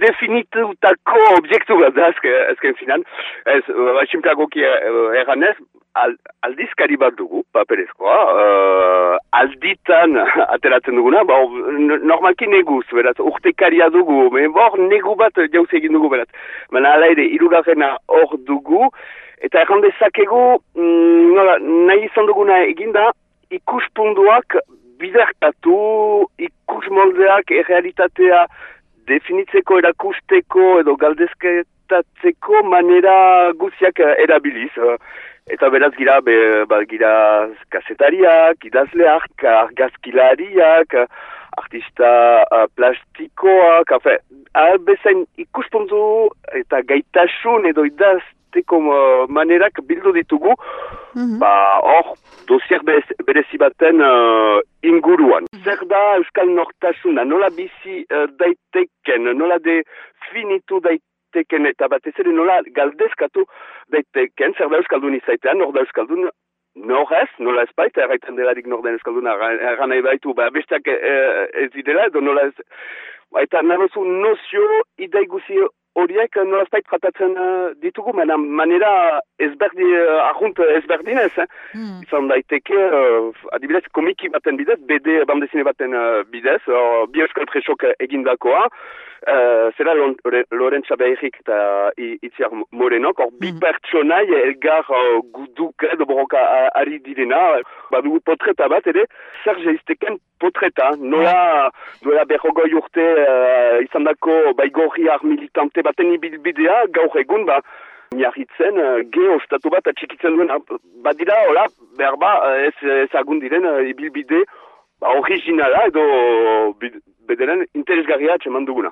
definitutako objektu bat da azken, azken finan. Ez, uh, simplagoki uh, erranez, al, aldizkari bat dugu, paperezkoa, uh, alditan ateratzen duguna, ba, normalki neguz, beraz, urtekaria dugu, me, hor negu bat jauz egin dugu, beraz. Baina ala ere, irugarrena hor dugu, eta erran dezakegu, mm, nola, nahi izan duguna eginda, ikuspunduak biderkatu, ikus moldeak errealitatea definitzeko, erakusteko, edo galdezketatzeko manera guziak erabiliz. Eta beraz gira, be, ba, gira kasetariak, idazleak, argazkilariak, artista uh, plastikoak, afe, albezain ikuspuntu eta gaitasun edo idazteko uh, manerak bildu ditugu, Mhm. ba, hor, dosier berezi baten uh, inguruan. Zer da Euskal Nortasuna, nola bizi uh, daiteken, nola definitu daiteken, eta batez ere nola galdezkatu daiteken, zer da Euskaldun izaitean, nor da Euskaldun nor ez, nola ez baita, erraiten delarik nor den Euskalduna, erran nahi baitu, ba, besteak eh, ez direla, edo nola ez, ba, eta narozu nozio idai guzi horiek nola ez baita tratatzen uh, ditugu, mena manera ezberdi, uh, ahunt ezberdinez, eh? Hmm. izan daiteke, uh, adibidez, komiki baten bidez, BD bandezine baten uh, bidez, uh, bi euskal presok egindakoa, uh, zera Lorentza Behirik eta Itziar Morenok, hor bi Mhm. pertsonai elgar uh, guduk edo borroka ari direna, badugu potreta bat ere, zer jeizteken potreta, nola duela berrogoi urte uh, izan dako baigorriar militante baten ibilbidea, gaur egun, ba, miarritzen, uh, ge ostatu bat atxikitzen duen, badira, hola, behar ba, uh, ez, ez agun diren uh, ibilbide, ba, originala edo bederen interesgarria atxeman duguna.